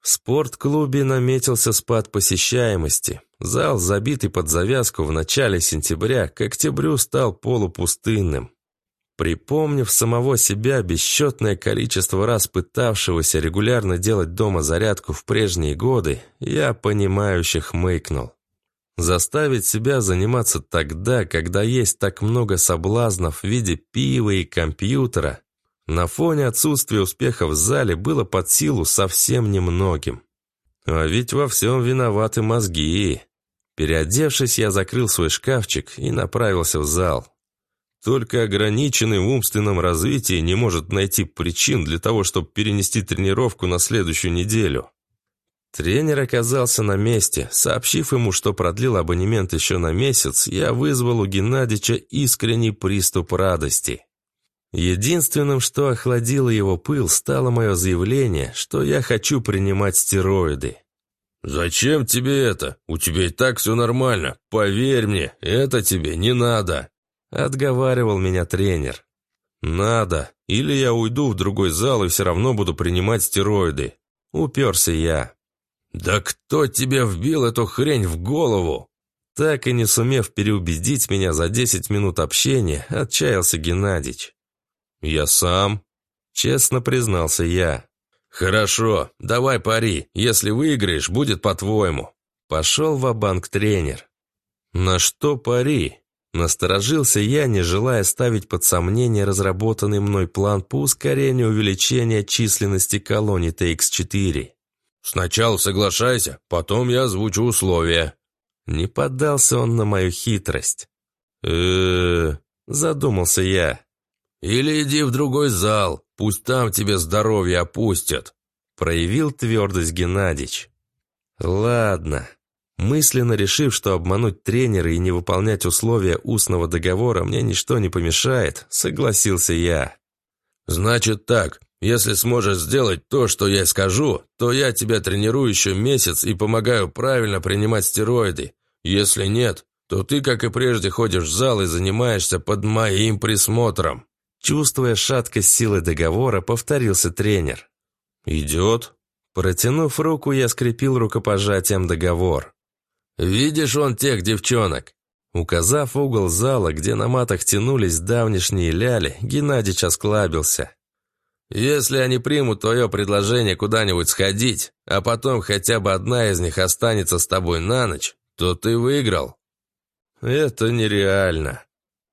В спортклубе наметился спад посещаемости. Зал, забитый под завязку в начале сентября, к октябрю стал полупустынным. Припомнив самого себя бесчетное количество раз пытавшегося регулярно делать дома зарядку в прежние годы, я понимающе хмыкнул. Заставить себя заниматься тогда, когда есть так много соблазнов в виде пива и компьютера, на фоне отсутствия успеха в зале было под силу совсем немногим. А ведь во всем виноваты мозги. Переодевшись, я закрыл свой шкафчик и направился в зал. Только ограниченный в умственном развитии не может найти причин для того, чтобы перенести тренировку на следующую неделю. Тренер оказался на месте. Сообщив ему, что продлил абонемент еще на месяц, я вызвал у Геннадича искренний приступ радости. Единственным, что охладило его пыл, стало мое заявление, что я хочу принимать стероиды. «Зачем тебе это? У тебя и так все нормально. Поверь мне, это тебе не надо», — отговаривал меня тренер. «Надо. Или я уйду в другой зал и все равно буду принимать стероиды». Уперся я. «Да кто тебе вбил эту хрень в голову?» Так и не сумев переубедить меня за 10 минут общения, отчаялся Геннадич. «Я сам», — честно признался я. «Хорошо, давай пари. Если выиграешь, будет по-твоему». Пошел в банк тренер. «На что пари?» Насторожился я, не желая ставить под сомнение разработанный мной план по ускорению увеличения численности колонии TX4. «Сначала соглашайся, потом я озвучу условия». Не поддался он на мою хитрость. э задумался я. «Или иди в другой зал, пусть там тебе здоровье опустят», проявил твердость Геннадич. «Ладно». Мысленно решив, что обмануть тренера и не выполнять условия устного договора мне ничто не помешает, согласился я. «Значит так, если сможешь сделать то, что я скажу, то я тебя тренирую еще месяц и помогаю правильно принимать стероиды. Если нет, то ты, как и прежде, ходишь в зал и занимаешься под моим присмотром». Чувствуя шаткость силы договора, повторился тренер. «Идет». Протянув руку, я скрепил рукопожатием договор. «Видишь он тех девчонок?» Указав угол зала, где на матах тянулись давнишние ляли, Геннадич осклабился. «Если они примут твое предложение куда-нибудь сходить, а потом хотя бы одна из них останется с тобой на ночь, то ты выиграл». «Это нереально»,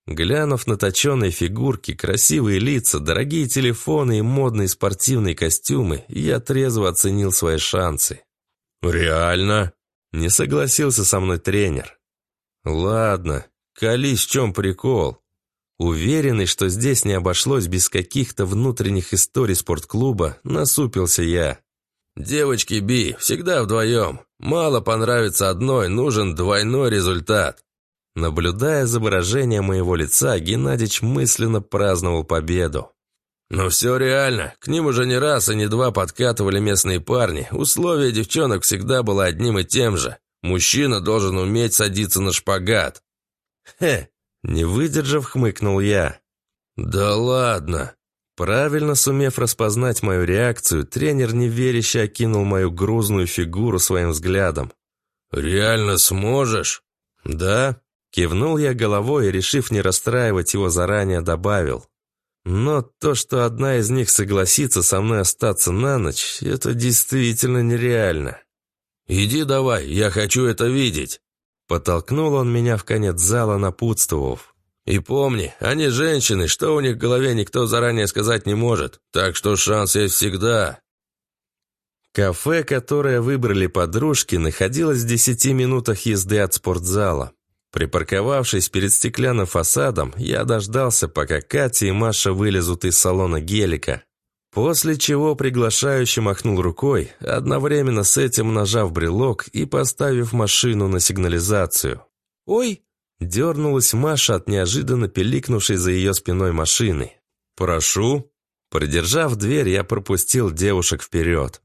Глянув на точеные фигурки, красивые лица, дорогие телефоны и модные спортивные костюмы, я трезво оценил свои шансы. «Реально?» – не согласился со мной тренер. «Ладно, колись, в чем прикол?» Уверенный, что здесь не обошлось без каких-то внутренних историй спортклуба, насупился я. «Девочки Би, всегда вдвоем. Мало понравится одной, нужен двойной результат». Наблюдая за выражением моего лица, Геннадич мысленно праздновал победу. «Ну, Но все реально. К ним уже не раз и не два подкатывали местные парни. Условие девчонок всегда было одним и тем же. Мужчина должен уметь садиться на шпагат». «Хе!» – не выдержав, хмыкнул я. «Да ладно!» Правильно сумев распознать мою реакцию, тренер неверяще окинул мою грузную фигуру своим взглядом. «Реально сможешь?» «Да», Кивнул я головой и, решив не расстраивать его заранее, добавил. Но то, что одна из них согласится со мной остаться на ночь, это действительно нереально. «Иди давай, я хочу это видеть!» Потолкнул он меня в конец зала, напутствовав. «И помни, они женщины, что у них в голове никто заранее сказать не может, так что шанс есть всегда!» Кафе, которое выбрали подружки, находилось в десяти минутах езды от спортзала. Припарковавшись перед стеклянным фасадом, я дождался, пока Катя и Маша вылезут из салона гелика. После чего приглашающий махнул рукой, одновременно с этим нажав брелок и поставив машину на сигнализацию. «Ой!» – дернулась Маша от неожиданно пиликнувшей за ее спиной машины. «Прошу!» Придержав дверь, я пропустил девушек вперед.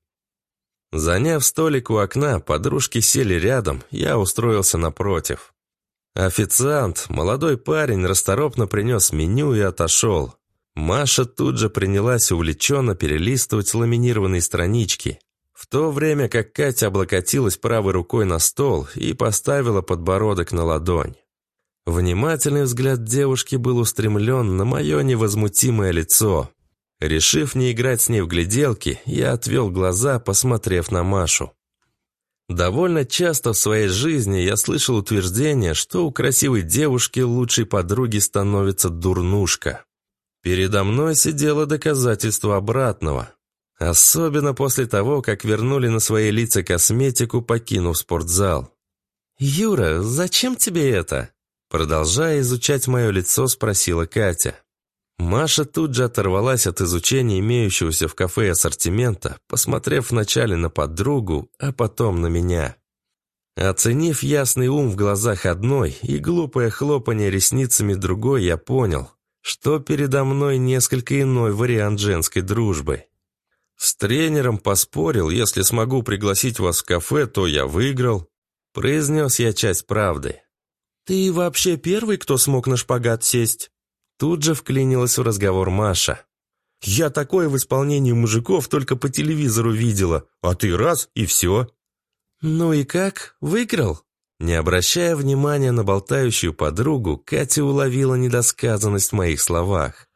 Заняв столик у окна, подружки сели рядом, я устроился напротив. Официант, молодой парень, расторопно принес меню и отошел. Маша тут же принялась увлеченно перелистывать ламинированные странички. В то время как Катя облокотилась правой рукой на стол и поставила подбородок на ладонь. Внимательный взгляд девушки был устремлен на мое невозмутимое лицо. Решив не играть с ней в гляделки, я отвел глаза, посмотрев на Машу. Довольно часто в своей жизни я слышал утверждение, что у красивой девушки лучшей подруги становится дурнушка. Передо мной сидело доказательство обратного. Особенно после того, как вернули на свои лица косметику, покинув спортзал. «Юра, зачем тебе это?» Продолжая изучать мое лицо, спросила Катя. Маша тут же оторвалась от изучения имеющегося в кафе ассортимента, посмотрев вначале на подругу, а потом на меня. Оценив ясный ум в глазах одной и глупое хлопание ресницами другой, я понял, что передо мной несколько иной вариант женской дружбы. С тренером поспорил, если смогу пригласить вас в кафе, то я выиграл. Произнес я часть правды. «Ты вообще первый, кто смог на шпагат сесть?» Тут же вклинилась в разговор Маша. «Я такое в исполнении мужиков только по телевизору видела, а ты раз и все». «Ну и как? Выиграл?» Не обращая внимания на болтающую подругу, Катя уловила недосказанность в моих словах.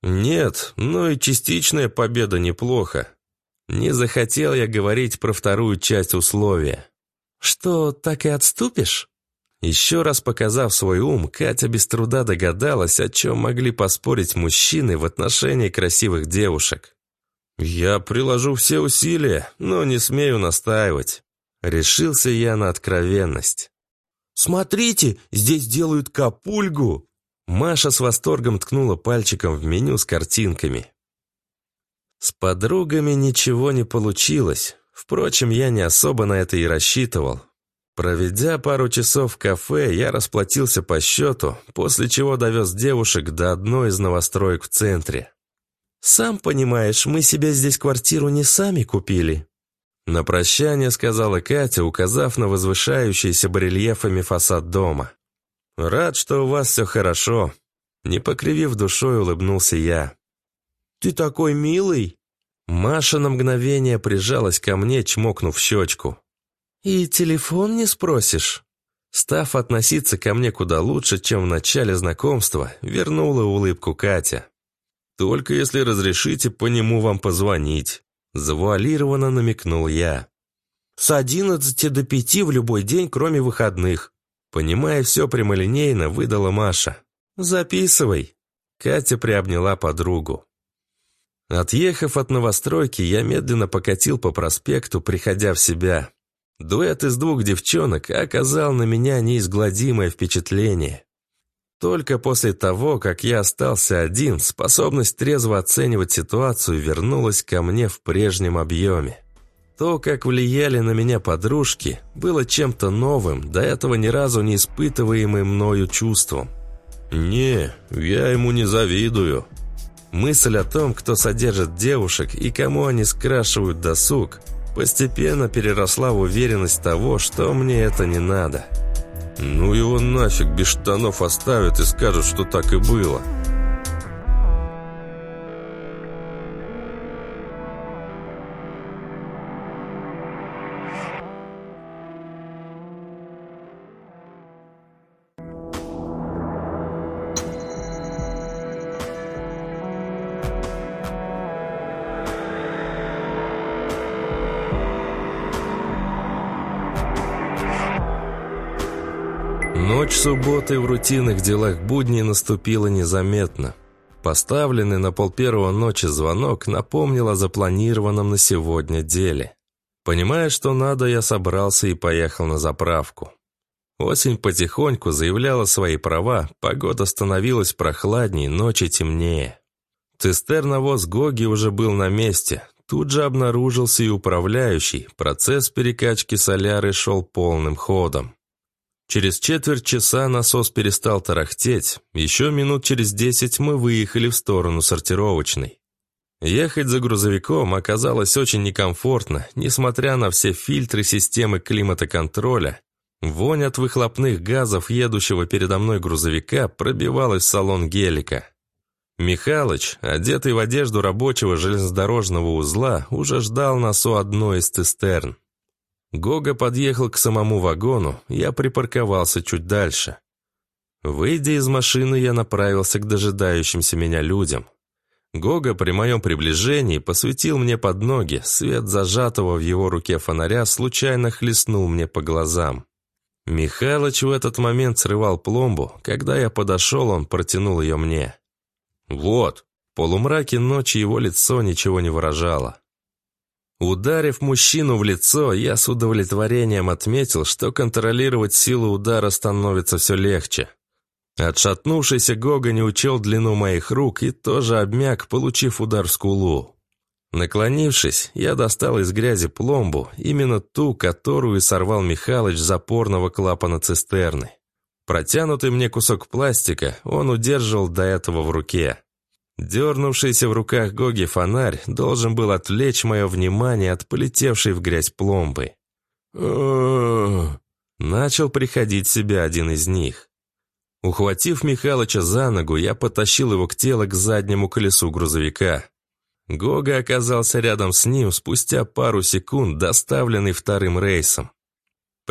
«Нет, но и частичная победа неплохо. Не захотел я говорить про вторую часть условия». «Что, так и отступишь?» Еще раз показав свой ум, Катя без труда догадалась, о чем могли поспорить мужчины в отношении красивых девушек. «Я приложу все усилия, но не смею настаивать», — решился я на откровенность. «Смотрите, здесь делают капульгу!» Маша с восторгом ткнула пальчиком в меню с картинками. С подругами ничего не получилось. Впрочем, я не особо на это и рассчитывал. Проведя пару часов в кафе, я расплатился по счету, после чего довез девушек до одной из новостроек в центре. «Сам понимаешь, мы себе здесь квартиру не сами купили». На прощание сказала Катя, указав на возвышающийся барельефами фасад дома. «Рад, что у вас все хорошо». Не покривив душой, улыбнулся я. «Ты такой милый!» Маша на мгновение прижалась ко мне, чмокнув щечку. «И телефон не спросишь?» Став относиться ко мне куда лучше, чем в начале знакомства, вернула улыбку Катя. «Только если разрешите по нему вам позвонить», – завуалированно намекнул я. «С одиннадцати до пяти в любой день, кроме выходных», – понимая все прямолинейно, выдала Маша. «Записывай», – Катя приобняла подругу. Отъехав от новостройки, я медленно покатил по проспекту, приходя в себя. Дуэт из двух девчонок оказал на меня неизгладимое впечатление. Только после того, как я остался один, способность трезво оценивать ситуацию вернулась ко мне в прежнем объеме. То, как влияли на меня подружки, было чем-то новым, до этого ни разу не испытываемым мною чувством. «Не, я ему не завидую». Мысль о том, кто содержит девушек и кому они скрашивают досуг – постепенно переросла в уверенность того, что мне это не надо. «Ну его нафиг, без штанов оставят и скажут, что так и было». субботы в рутинных делах будни наступило незаметно. Поставленный на полпервого ночи звонок напомнил о запланированном на сегодня деле. Понимая, что надо, я собрался и поехал на заправку. Осень потихоньку заявляла свои права, погода становилась прохладнее, ночи темнее. Цистерновоз Гоги уже был на месте, тут же обнаружился и управляющий, процесс перекачки соляры шел полным ходом. Через четверть часа насос перестал тарахтеть, еще минут через десять мы выехали в сторону сортировочной. Ехать за грузовиком оказалось очень некомфортно, несмотря на все фильтры системы климатоконтроля. Вонь от выхлопных газов едущего передо мной грузовика пробивалась в салон гелика. Михалыч, одетый в одежду рабочего железнодорожного узла, уже ждал нас у одной из цистерн. Гога подъехал к самому вагону, я припарковался чуть дальше. Выйдя из машины, я направился к дожидающимся меня людям. Гога при моем приближении посветил мне под ноги, свет зажатого в его руке фонаря случайно хлестнул мне по глазам. Михайлович в этот момент срывал пломбу, когда я подошел, он протянул ее мне. «Вот!» В полумраке ночи его лицо ничего не выражало. Ударив мужчину в лицо, я с удовлетворением отметил, что контролировать силу удара становится все легче. Отшатнувшийся Гога не учел длину моих рук и тоже обмяк, получив удар в скулу. Наклонившись, я достал из грязи пломбу, именно ту, которую сорвал Михалыч запорного клапана цистерны. Протянутый мне кусок пластика он удерживал до этого в руке. Дернувшийся в руках Гоги фонарь должен был отвлечь мое внимание от полетевшей в грязь пломбы. Начал приходить в себя один из них. Ухватив Михалыча за ногу, я потащил его к телу к заднему колесу грузовика. Гога оказался рядом с ним спустя пару секунд, доставленный вторым рейсом.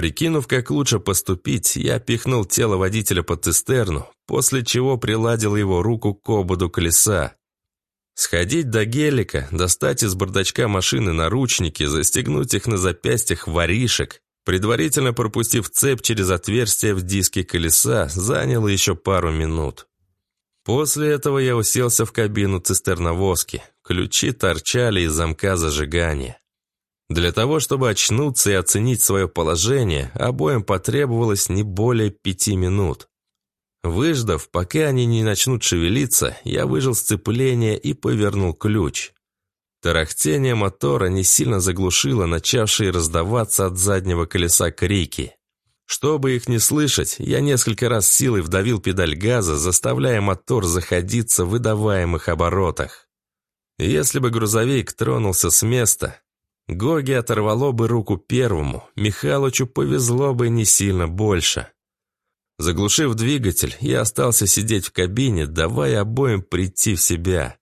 Прикинув, как лучше поступить, я пихнул тело водителя под цистерну, после чего приладил его руку к ободу колеса. Сходить до гелика, достать из бардачка машины наручники, застегнуть их на запястьях воришек, предварительно пропустив цепь через отверстие в диске колеса, заняло еще пару минут. После этого я уселся в кабину цистерновозки. Ключи торчали из замка зажигания. Для того, чтобы очнуться и оценить свое положение, обоим потребовалось не более пяти минут. Выждав, пока они не начнут шевелиться, я выжил сцепление и повернул ключ. Тарахтение мотора не сильно заглушило начавшие раздаваться от заднего колеса крики. Чтобы их не слышать, я несколько раз силой вдавил педаль газа, заставляя мотор заходиться в выдаваемых оборотах. Если бы грузовик тронулся с места, Гоги оторвало бы руку первому, Михалычу повезло бы не сильно больше. Заглушив двигатель, я остался сидеть в кабине, давая обоим прийти в себя.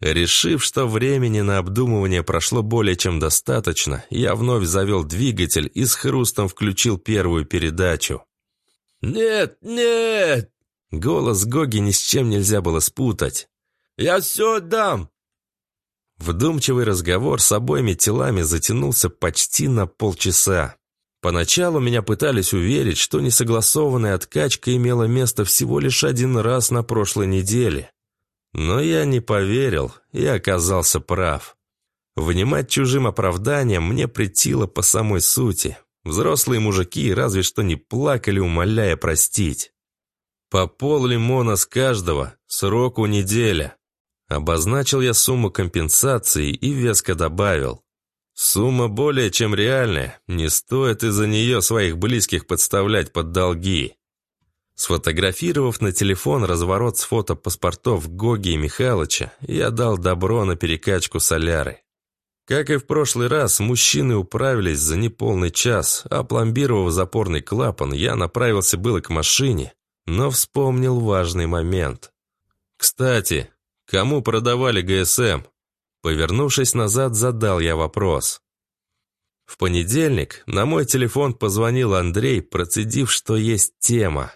Решив, что времени на обдумывание прошло более чем достаточно, я вновь завел двигатель и с хрустом включил первую передачу. «Нет, нет!» Голос Гоги ни с чем нельзя было спутать. «Я все дам! Вдумчивый разговор с обоими телами затянулся почти на полчаса. Поначалу меня пытались уверить, что несогласованная откачка имела место всего лишь один раз на прошлой неделе. Но я не поверил и оказался прав. Внимать чужим оправданиям мне притило по самой сути. Взрослые мужики разве что не плакали, умоляя простить. По пол лимона с каждого, сроку неделя. Обозначил я сумму компенсации и веско добавил. Сумма более чем реальная, не стоит из-за нее своих близких подставлять под долги. Сфотографировав на телефон разворот с фото паспортов Гоги и Михалыча, я дал добро на перекачку соляры. Как и в прошлый раз, мужчины управились за неполный час, а пломбировав запорный клапан, я направился было к машине, но вспомнил важный момент. Кстати, Кому продавали ГСМ? Повернувшись назад, задал я вопрос. В понедельник на мой телефон позвонил Андрей, процедив, что есть тема.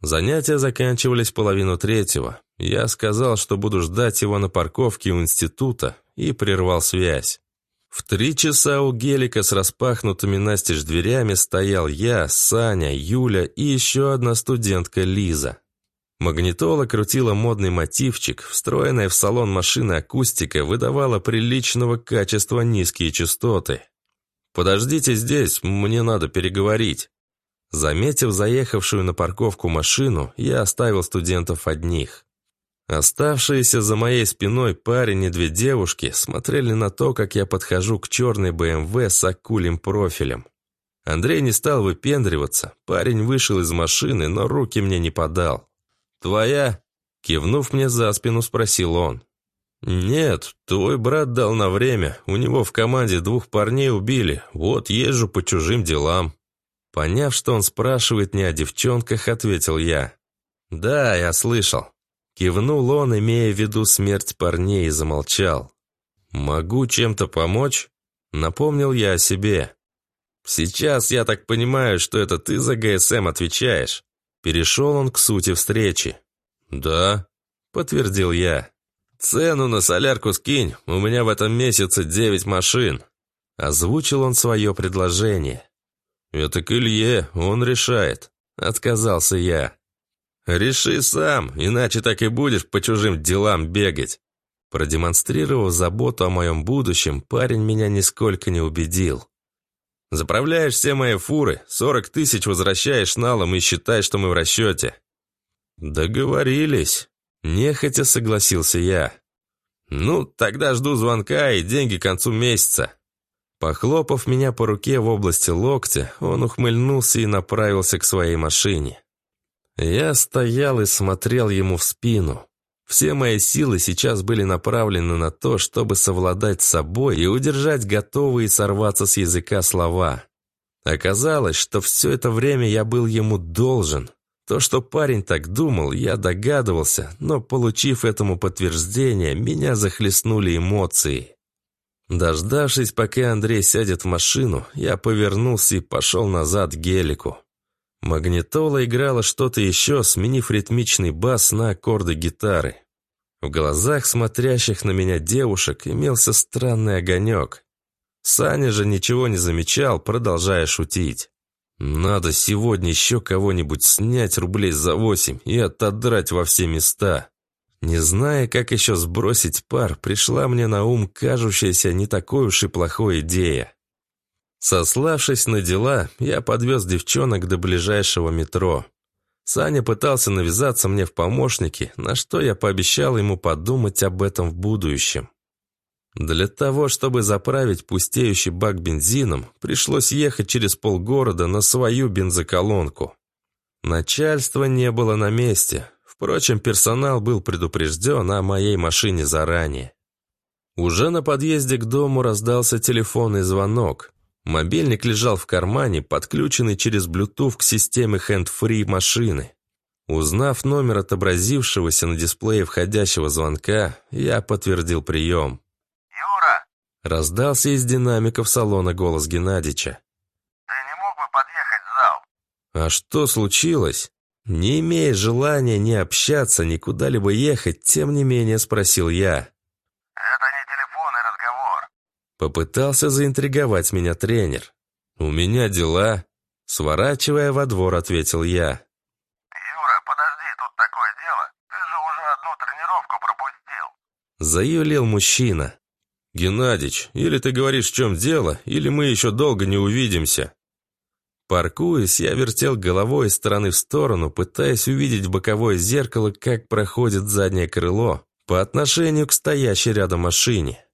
Занятия заканчивались половину третьего. Я сказал, что буду ждать его на парковке у института, и прервал связь. В три часа у гелика с распахнутыми настежь дверями стоял я, Саня, Юля и еще одна студентка Лиза. Магнитола крутила модный мотивчик, встроенная в салон машины акустика выдавала приличного качества низкие частоты. «Подождите здесь, мне надо переговорить». Заметив заехавшую на парковку машину, я оставил студентов одних. Оставшиеся за моей спиной парень и две девушки смотрели на то, как я подхожу к черной БМВ с акулим профилем. Андрей не стал выпендриваться, парень вышел из машины, но руки мне не подал. «Твоя?» — кивнув мне за спину, спросил он. «Нет, твой брат дал на время. У него в команде двух парней убили. Вот езжу по чужим делам». Поняв, что он спрашивает не о девчонках, ответил я. «Да, я слышал». Кивнул он, имея в виду смерть парней, и замолчал. «Могу чем-то помочь?» Напомнил я о себе. «Сейчас я так понимаю, что это ты за ГСМ отвечаешь?» Перешел он к сути встречи. «Да», — подтвердил я. «Цену на солярку скинь, у меня в этом месяце девять машин». Озвучил он свое предложение. «Это к Илье, он решает», — отказался я. «Реши сам, иначе так и будешь по чужим делам бегать». Продемонстрировав заботу о моем будущем, парень меня нисколько не убедил. Заправляешь все мои фуры, 40 тысяч возвращаешь налом и считай, что мы в расчете». «Договорились», – нехотя согласился я. «Ну, тогда жду звонка и деньги к концу месяца». Похлопав меня по руке в области локтя, он ухмыльнулся и направился к своей машине. Я стоял и смотрел ему в спину. Все мои силы сейчас были направлены на то, чтобы совладать с собой и удержать готовые сорваться с языка слова. Оказалось, что все это время я был ему должен. То, что парень так думал, я догадывался, но, получив этому подтверждение, меня захлестнули эмоции. Дождавшись, пока Андрей сядет в машину, я повернулся и пошел назад к гелику. Магнитола играла что-то еще, сменив ритмичный бас на аккорды гитары. В глазах смотрящих на меня девушек имелся странный огонек. Саня же ничего не замечал, продолжая шутить. «Надо сегодня еще кого-нибудь снять рублей за восемь и отодрать во все места». Не зная, как еще сбросить пар, пришла мне на ум кажущаяся не такой уж и плохой идея. Сославшись на дела, я подвез девчонок до ближайшего метро. Саня пытался навязаться мне в помощники, на что я пообещал ему подумать об этом в будущем. Для того, чтобы заправить пустеющий бак бензином, пришлось ехать через полгорода на свою бензоколонку. Начальство не было на месте. Впрочем, персонал был предупрежден о моей машине заранее. Уже на подъезде к дому раздался телефонный звонок. Мобильник лежал в кармане, подключенный через Bluetooth к системе хенд-фри машины. Узнав номер отобразившегося на дисплее входящего звонка, я подтвердил прием. «Юра!» – раздался из динамиков салона голос Геннадича. «Ты не мог бы подъехать в зал?» «А что случилось?» Не имея желания ни общаться, ни куда-либо ехать, тем не менее спросил я. Попытался заинтриговать меня тренер. «У меня дела», — сворачивая во двор, ответил я. «Юра, подожди, тут такое дело. Ты же уже одну тренировку пропустил», — заюлил мужчина. «Геннадич, или ты говоришь, в чем дело, или мы еще долго не увидимся». Паркуясь, я вертел головой из стороны в сторону, пытаясь увидеть в боковое зеркало, как проходит заднее крыло по отношению к стоящей рядом машине.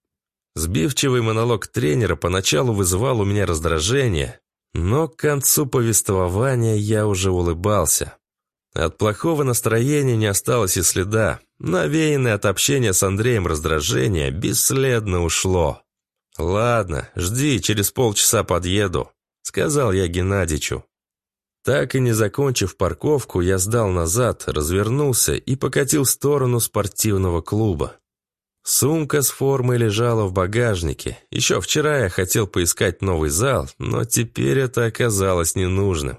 Сбивчивый монолог тренера поначалу вызывал у меня раздражение, но к концу повествования я уже улыбался. От плохого настроения не осталось и следа. Навеянное от общения с Андреем раздражение бесследно ушло. «Ладно, жди, через полчаса подъеду», — сказал я Геннадичу. Так и не закончив парковку, я сдал назад, развернулся и покатил в сторону спортивного клуба. Сумка с формой лежала в багажнике. Еще вчера я хотел поискать новый зал, но теперь это оказалось ненужным.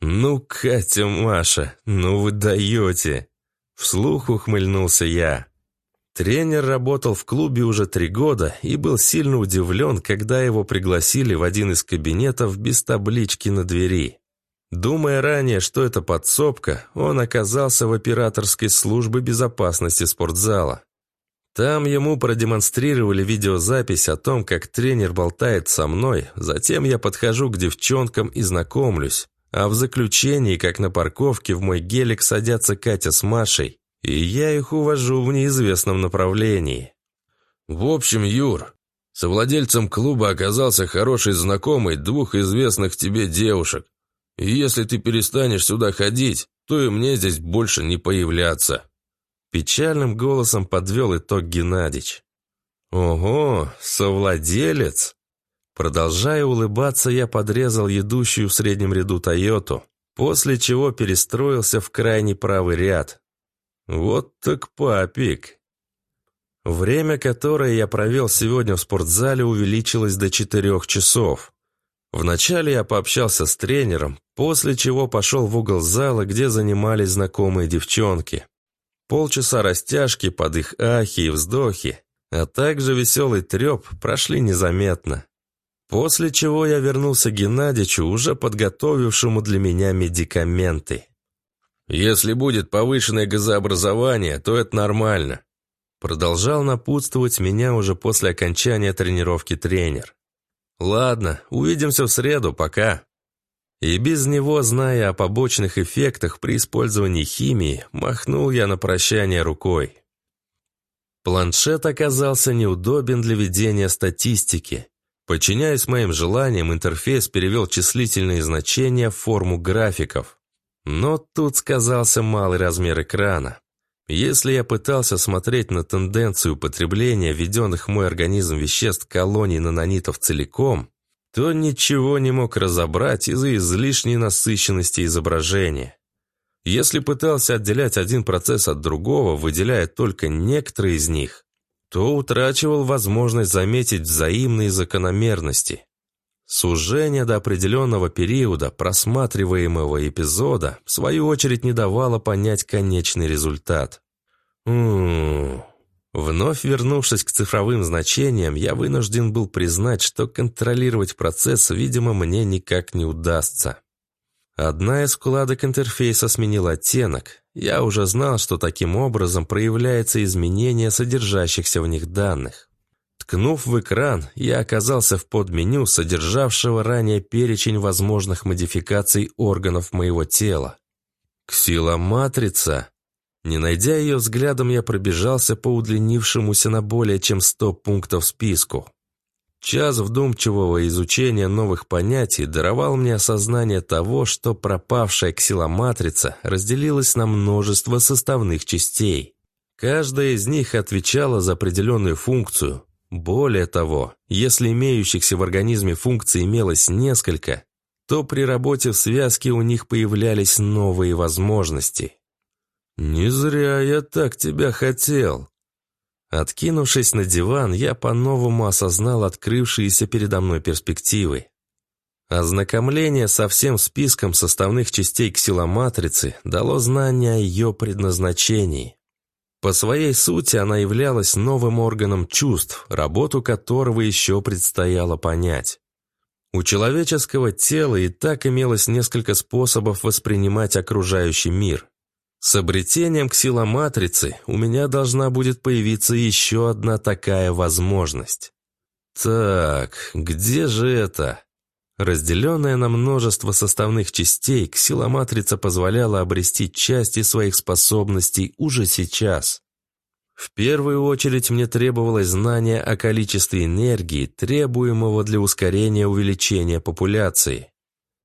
«Ну, Катя, Маша, ну вы даете!» Вслух ухмыльнулся я. Тренер работал в клубе уже три года и был сильно удивлен, когда его пригласили в один из кабинетов без таблички на двери. Думая ранее, что это подсобка, он оказался в операторской службе безопасности спортзала. Там ему продемонстрировали видеозапись о том, как тренер болтает со мной, затем я подхожу к девчонкам и знакомлюсь. А в заключении, как на парковке, в мой гелик садятся Катя с Машей, и я их увожу в неизвестном направлении. В общем, Юр, совладельцем клуба оказался хороший знакомый двух известных тебе девушек. И если ты перестанешь сюда ходить, то и мне здесь больше не появляться. Печальным голосом подвел итог Геннадич. «Ого, совладелец!» Продолжая улыбаться, я подрезал идущую в среднем ряду «Тойоту», после чего перестроился в крайний правый ряд. «Вот так папик!» Время, которое я провел сегодня в спортзале, увеличилось до четырех часов. Вначале я пообщался с тренером, после чего пошел в угол зала, где занимались знакомые девчонки. Полчаса растяжки под их ахи и вздохи, а также веселый треп прошли незаметно. После чего я вернулся к Геннадичу, уже подготовившему для меня медикаменты. «Если будет повышенное газообразование, то это нормально», продолжал напутствовать меня уже после окончания тренировки тренер. «Ладно, увидимся в среду, пока». И без него, зная о побочных эффектах при использовании химии, махнул я на прощание рукой. Планшет оказался неудобен для ведения статистики. Подчиняясь моим желаниям, интерфейс перевел числительные значения в форму графиков. Но тут сказался малый размер экрана. Если я пытался смотреть на тенденцию потребления введенных в мой организм веществ колоний нанонитов целиком, то ничего не мог разобрать из-за излишней насыщенности изображения. Если пытался отделять один процесс от другого, выделяя только некоторые из них, то утрачивал возможность заметить взаимные закономерности. Сужение до определенного периода просматриваемого эпизода в свою очередь не давало понять конечный результат. М -м -м. Вновь вернувшись к цифровым значениям, я вынужден был признать, что контролировать процесс, видимо, мне никак не удастся. Одна из вкладок интерфейса сменила оттенок. Я уже знал, что таким образом проявляется изменение содержащихся в них данных. Ткнув в экран, я оказался в подменю, содержавшего ранее перечень возможных модификаций органов моего тела. Ксиломатрица не найдя ее взглядом, я пробежался по удлинившемуся на более чем 100 пунктов списку. Час вдумчивого изучения новых понятий даровал мне осознание того, что пропавшая ксиломатрица разделилась на множество составных частей. Каждая из них отвечала за определенную функцию. Более того, если имеющихся в организме функций имелось несколько, то при работе в связке у них появлялись новые возможности. «Не зря я так тебя хотел!» Откинувшись на диван, я по-новому осознал открывшиеся передо мной перспективы. Ознакомление со всем списком составных частей ксиломатрицы дало знание о ее предназначении. По своей сути она являлась новым органом чувств, работу которого еще предстояло понять. У человеческого тела и так имелось несколько способов воспринимать окружающий мир. С обретением ксиломатрицы у меня должна будет появиться еще одна такая возможность. Так, где же это? Разделенная на множество составных частей, ксиломатрица позволяла обрести части своих способностей уже сейчас. В первую очередь мне требовалось знание о количестве энергии, требуемого для ускорения увеличения популяции.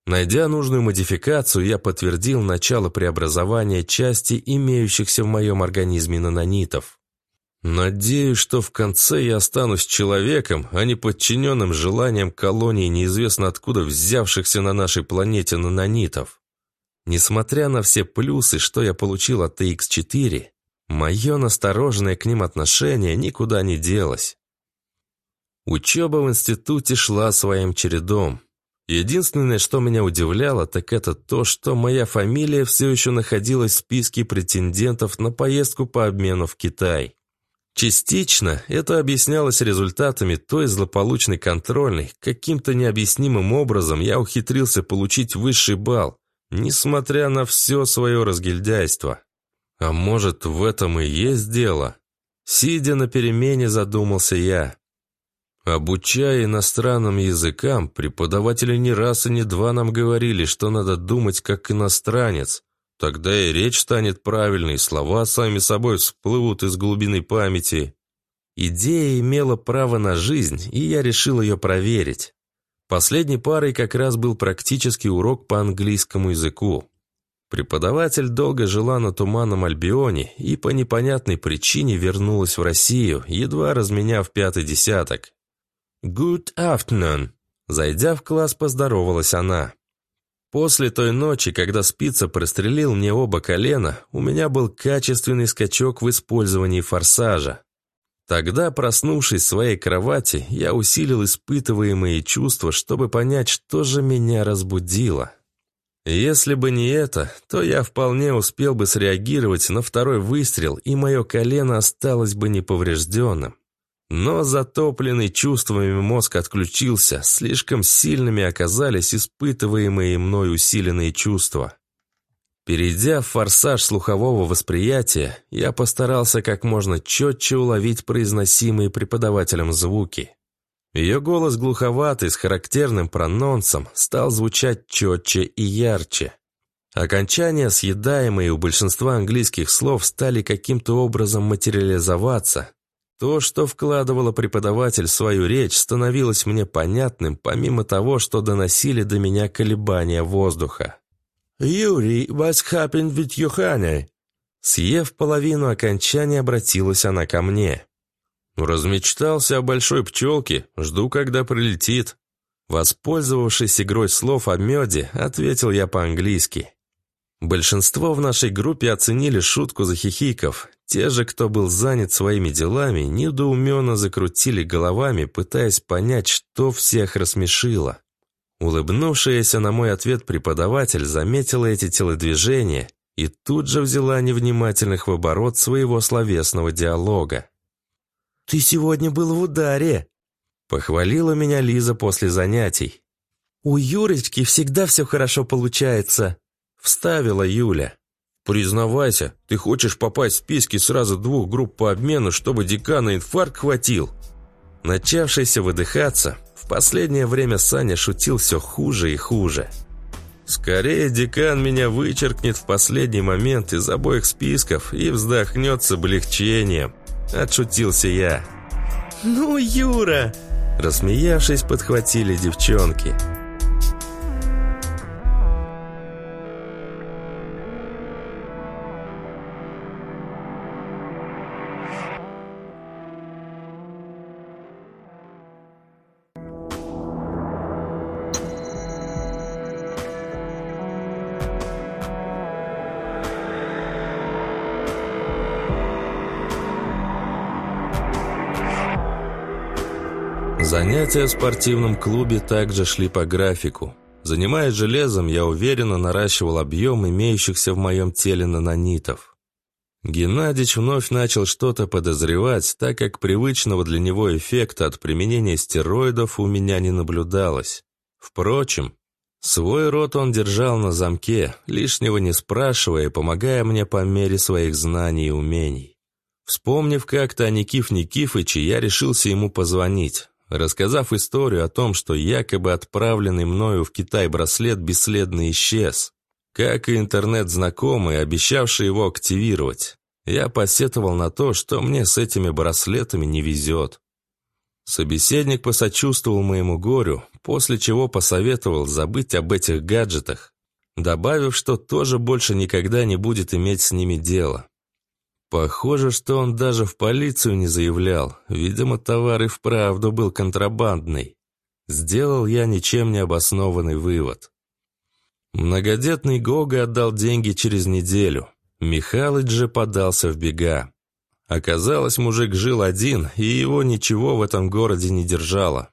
Найдя нужную модификацию, я подтвердил начало преобразования части имеющихся в моем организме нанонитов. Надеюсь, что в конце я останусь человеком, а не подчиненным желаниям колонии неизвестно откуда взявшихся на нашей планете нанонитов. Несмотря на все плюсы, что я получил от ТХ-4, мое настороженное к ним отношение никуда не делось. Учеба в институте шла своим чередом. Единственное, что меня удивляло, так это то, что моя фамилия все еще находилась в списке претендентов на поездку по обмену в Китай. Частично это объяснялось результатами той злополучной контрольной. Каким-то необъяснимым образом я ухитрился получить высший балл, несмотря на все свое разгильдяйство. А может, в этом и есть дело? Сидя на перемене, задумался я. Обучая иностранным языкам, преподаватели не раз и не два нам говорили, что надо думать как иностранец. Тогда и речь станет правильной, слова сами собой всплывут из глубины памяти. Идея имела право на жизнь, и я решил ее проверить. Последней парой как раз был практический урок по английскому языку. Преподаватель долго жила на Туманном Альбионе и по непонятной причине вернулась в Россию, едва разменяв пятый десяток. «Good afternoon!» Зайдя в класс, поздоровалась она. После той ночи, когда спица прострелил мне оба колена, у меня был качественный скачок в использовании форсажа. Тогда, проснувшись в своей кровати, я усилил испытываемые чувства, чтобы понять, что же меня разбудило. Если бы не это, то я вполне успел бы среагировать на второй выстрел, и мое колено осталось бы неповрежденным. Но затопленный чувствами мозг отключился, слишком сильными оказались испытываемые мной усиленные чувства. Перейдя в форсаж слухового восприятия, я постарался как можно четче уловить произносимые преподавателем звуки. Ее голос глуховатый, с характерным прононсом, стал звучать четче и ярче. Окончания, съедаемые у большинства английских слов, стали каким-то образом материализоваться, то, что вкладывала преподаватель в свою речь, становилось мне понятным, помимо того, что доносили до меня колебания воздуха. «Юрий, what's happened with Юханя?» Съев половину окончания, обратилась она ко мне. «Ну, «Размечтался о большой пчелке, жду, когда прилетит». Воспользовавшись игрой слов о меде, ответил я по-английски. Большинство в нашей группе оценили шутку за хихиков. Те же, кто был занят своими делами, недоуменно закрутили головами, пытаясь понять, что всех рассмешило. Улыбнувшаяся на мой ответ преподаватель заметила эти телодвижения и тут же взяла невнимательных в оборот своего словесного диалога. «Ты сегодня был в ударе!» Похвалила меня Лиза после занятий. «У Юрочки всегда все хорошо получается!» Вставила Юля. «Признавайся, ты хочешь попасть в списки сразу двух групп по обмену, чтобы декана инфаркт хватил?» Начавшийся выдыхаться, в последнее время Саня шутил все хуже и хуже. «Скорее декан меня вычеркнет в последний момент из обоих списков и вздохнет с облегчением», – отшутился я. «Ну, Юра!» – рассмеявшись, подхватили девчонки. «Юра!» Занятия в спортивном клубе также шли по графику. Занимаясь железом, я уверенно наращивал объем имеющихся в моем теле нанонитов. Геннадич вновь начал что-то подозревать, так как привычного для него эффекта от применения стероидов у меня не наблюдалось. Впрочем, свой рот он держал на замке, лишнего не спрашивая и помогая мне по мере своих знаний и умений. Вспомнив как-то о Никиф Никифыче, я решился ему позвонить рассказав историю о том, что якобы отправленный мною в Китай браслет бесследно исчез, как и интернет-знакомый, обещавший его активировать. Я посетовал на то, что мне с этими браслетами не везет. Собеседник посочувствовал моему горю, после чего посоветовал забыть об этих гаджетах, добавив, что тоже больше никогда не будет иметь с ними дела. Похоже, что он даже в полицию не заявлял. Видимо, товар и вправду был контрабандный. Сделал я ничем не обоснованный вывод. Многодетный Гога отдал деньги через неделю. Михалыч же подался в бега. Оказалось, мужик жил один, и его ничего в этом городе не держало.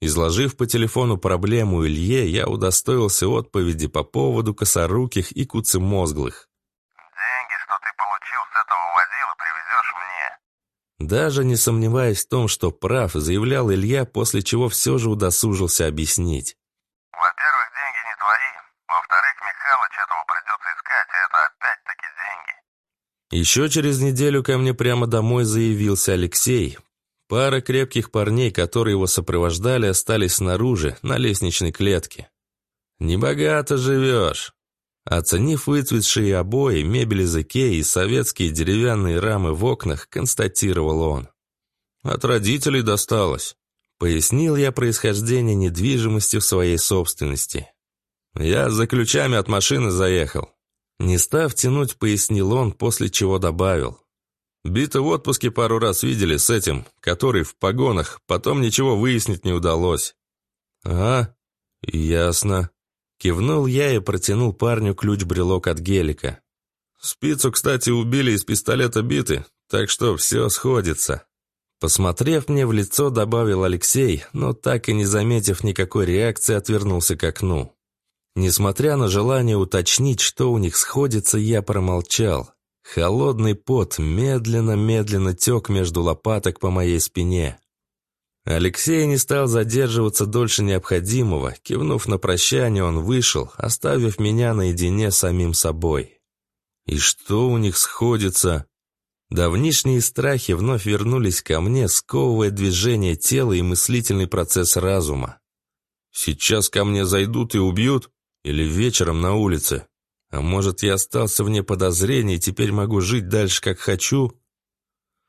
Изложив по телефону проблему Илье, я удостоился отповеди по поводу косоруких и куцемозглых. Даже не сомневаясь в том, что прав, заявлял Илья, после чего все же удосужился объяснить. «Во-первых, деньги не твои. Во-вторых, Михалыч этого придется искать, это опять-таки деньги». Еще через неделю ко мне прямо домой заявился Алексей. Пара крепких парней, которые его сопровождали, остались снаружи, на лестничной клетке. «Небогато живешь», Оценив выцветшие обои, мебель из Икеи и советские деревянные рамы в окнах, констатировал он. «От родителей досталось», — пояснил я происхождение недвижимости в своей собственности. «Я за ключами от машины заехал». Не став тянуть, пояснил он, после чего добавил. «Биты в отпуске пару раз видели с этим, который в погонах, потом ничего выяснить не удалось». «А, ясно», Кивнул я и протянул парню ключ-брелок от гелика. «Спицу, кстати, убили из пистолета биты, так что все сходится». Посмотрев мне в лицо, добавил Алексей, но так и не заметив никакой реакции, отвернулся к окну. Несмотря на желание уточнить, что у них сходится, я промолчал. Холодный пот медленно-медленно тек между лопаток по моей спине. Алексей не стал задерживаться дольше необходимого. Кивнув на прощание, он вышел, оставив меня наедине с самим собой. И что у них сходится? Давнишние страхи вновь вернулись ко мне, сковывая движение тела и мыслительный процесс разума. Сейчас ко мне зайдут и убьют? Или вечером на улице? А может, я остался вне подозрений и теперь могу жить дальше, как хочу?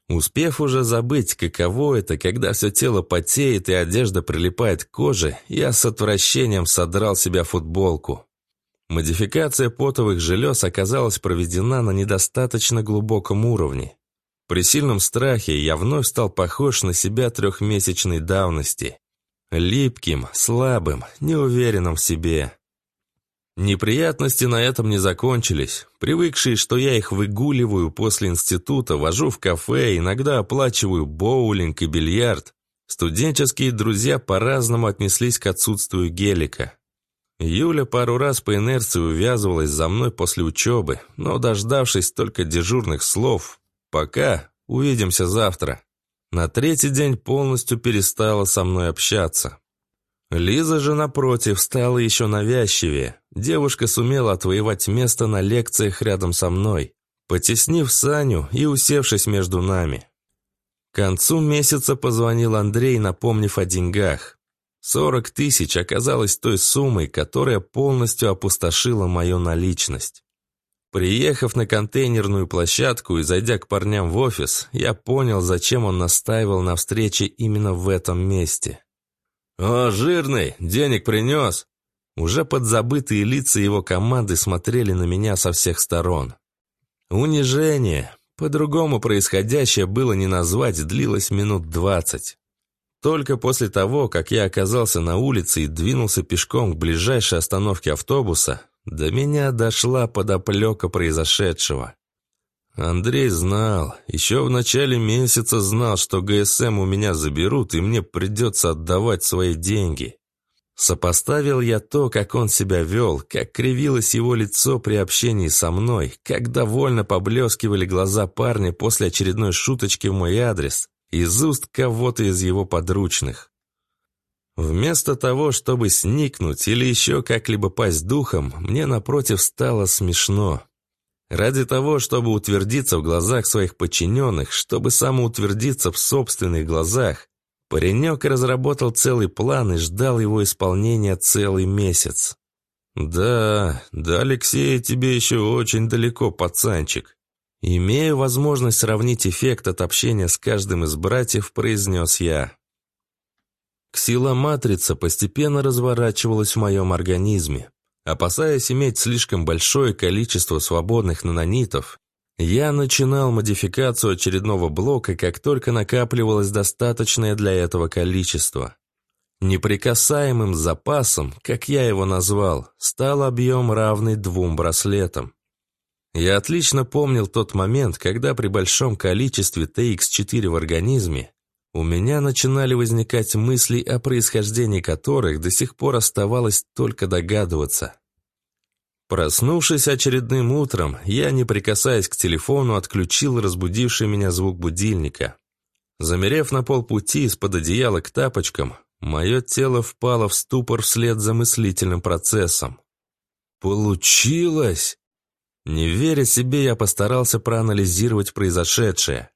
успев уже забыть, каково это, когда все тело потеет и одежда прилипает к коже, я с отвращением содрал себя футболку. Модификация потовых желез оказалась проведена на недостаточно глубоком уровне. При сильном страхе я вновь стал похож на себя трехмесячной давности. Липким, слабым, неуверенным в себе. Неприятности на этом не закончились. Привыкшие, что я их выгуливаю после института, вожу в кафе, иногда оплачиваю боулинг и бильярд, студенческие друзья по-разному отнеслись к отсутствию гелика. Юля пару раз по инерции увязывалась за мной после учебы, но, дождавшись только дежурных слов, «Пока, увидимся завтра», на третий день полностью перестала со мной общаться. Лиза же, напротив, стала еще навязчивее. Девушка сумела отвоевать место на лекциях рядом со мной, потеснив Саню и усевшись между нами. К концу месяца позвонил Андрей, напомнив о деньгах. 40 тысяч оказалось той суммой, которая полностью опустошила мою наличность. Приехав на контейнерную площадку и зайдя к парням в офис, я понял, зачем он настаивал на встрече именно в этом месте. «О, жирный, денег принес!» Уже подзабытые лица его команды смотрели на меня со всех сторон. Унижение, по-другому происходящее было не назвать, длилось минут двадцать. Только после того, как я оказался на улице и двинулся пешком к ближайшей остановке автобуса, до меня дошла подоплека произошедшего. Андрей знал, еще в начале месяца знал, что ГСМ у меня заберут, и мне придется отдавать свои деньги. Сопоставил я то, как он себя вел, как кривилось его лицо при общении со мной, как довольно поблескивали глаза парня после очередной шуточки в мой адрес, из уст кого-то из его подручных. Вместо того, чтобы сникнуть или еще как-либо пасть духом, мне напротив стало смешно. Ради того, чтобы утвердиться в глазах своих подчиненных, чтобы самоутвердиться в собственных глазах, паренек разработал целый план и ждал его исполнения целый месяц. «Да, да, Алексей, тебе еще очень далеко, пацанчик», «Имею возможность сравнить эффект от общения с каждым из братьев», – произнес я. Ксила-матрица постепенно разворачивалась в моем организме. Опасаясь иметь слишком большое количество свободных нанонитов, я начинал модификацию очередного блока, как только накапливалось достаточное для этого количество. Неприкасаемым запасом, как я его назвал, стал объем, равный двум браслетам. Я отлично помнил тот момент, когда при большом количестве ТХ-4 в организме у меня начинали возникать мысли, о происхождении которых до сих пор оставалось только догадываться. Проснувшись очередным утром, я, не прикасаясь к телефону, отключил разбудивший меня звук будильника. Замерев на полпути из-под одеяла к тапочкам, мое тело впало в ступор вслед за мыслительным процессом. «Получилось!» Не веря себе, я постарался проанализировать произошедшее.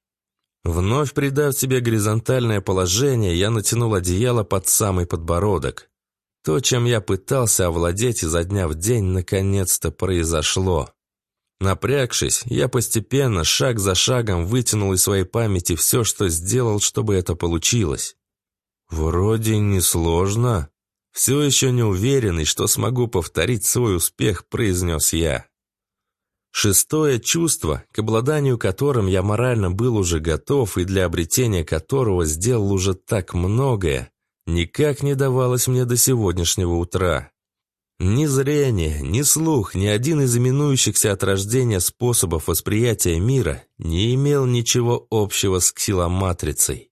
Вновь придав себе горизонтальное положение, я натянул одеяло под самый подбородок. То, чем я пытался овладеть изо дня в день, наконец-то произошло. Напрягшись, я постепенно, шаг за шагом, вытянул из своей памяти все, что сделал, чтобы это получилось. Вроде несложно. Все еще не уверенный, что смогу повторить свой успех, произнес я. Шестое чувство, к обладанию которым я морально был уже готов и для обретения которого сделал уже так многое, никак не давалось мне до сегодняшнего утра. Ни зрение, ни слух, ни один из именующихся от рождения способов восприятия мира не имел ничего общего с ксиломатрицей.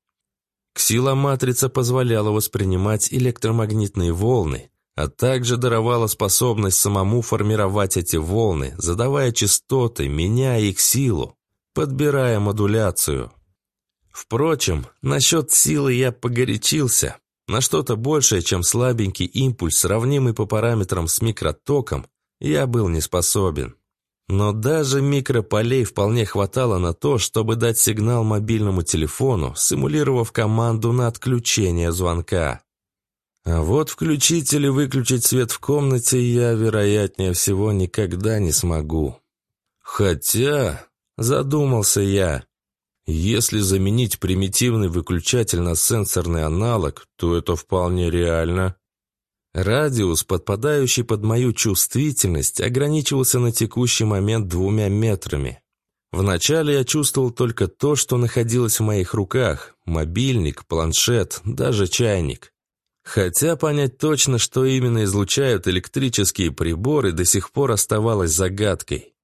Ксиломатрица позволяла воспринимать электромагнитные волны, а также даровала способность самому формировать эти волны, задавая частоты, меняя их силу, подбирая модуляцию. Впрочем, насчет силы я погорячился. На что-то большее, чем слабенький импульс, сравнимый по параметрам с микротоком, я был не способен. Но даже микрополей вполне хватало на то, чтобы дать сигнал мобильному телефону, симулировав команду на отключение звонка. А вот включить или выключить свет в комнате я, вероятнее всего, никогда не смогу. Хотя, задумался я, если заменить примитивный выключатель на сенсорный аналог, то это вполне реально. Радиус, подпадающий под мою чувствительность, ограничивался на текущий момент двумя метрами. Вначале я чувствовал только то, что находилось в моих руках – мобильник, планшет, даже чайник. Хотя понять точно, что именно излучают электрические приборы, до сих пор оставалось загадкой.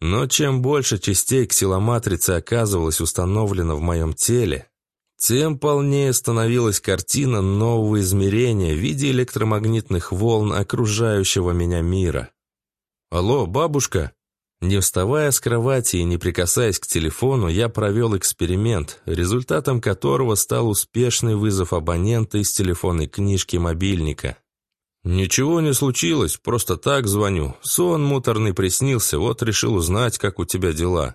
Но чем больше частей ксиломатрицы оказывалось установлено в моем теле, тем полнее становилась картина нового измерения в виде электромагнитных волн окружающего меня мира. «Алло, бабушка!» Не вставая с кровати и не прикасаясь к телефону, я провел эксперимент, результатом которого стал успешный вызов абонента из телефонной книжки мобильника. «Ничего не случилось, просто так звоню. Сон муторный приснился, вот решил узнать, как у тебя дела».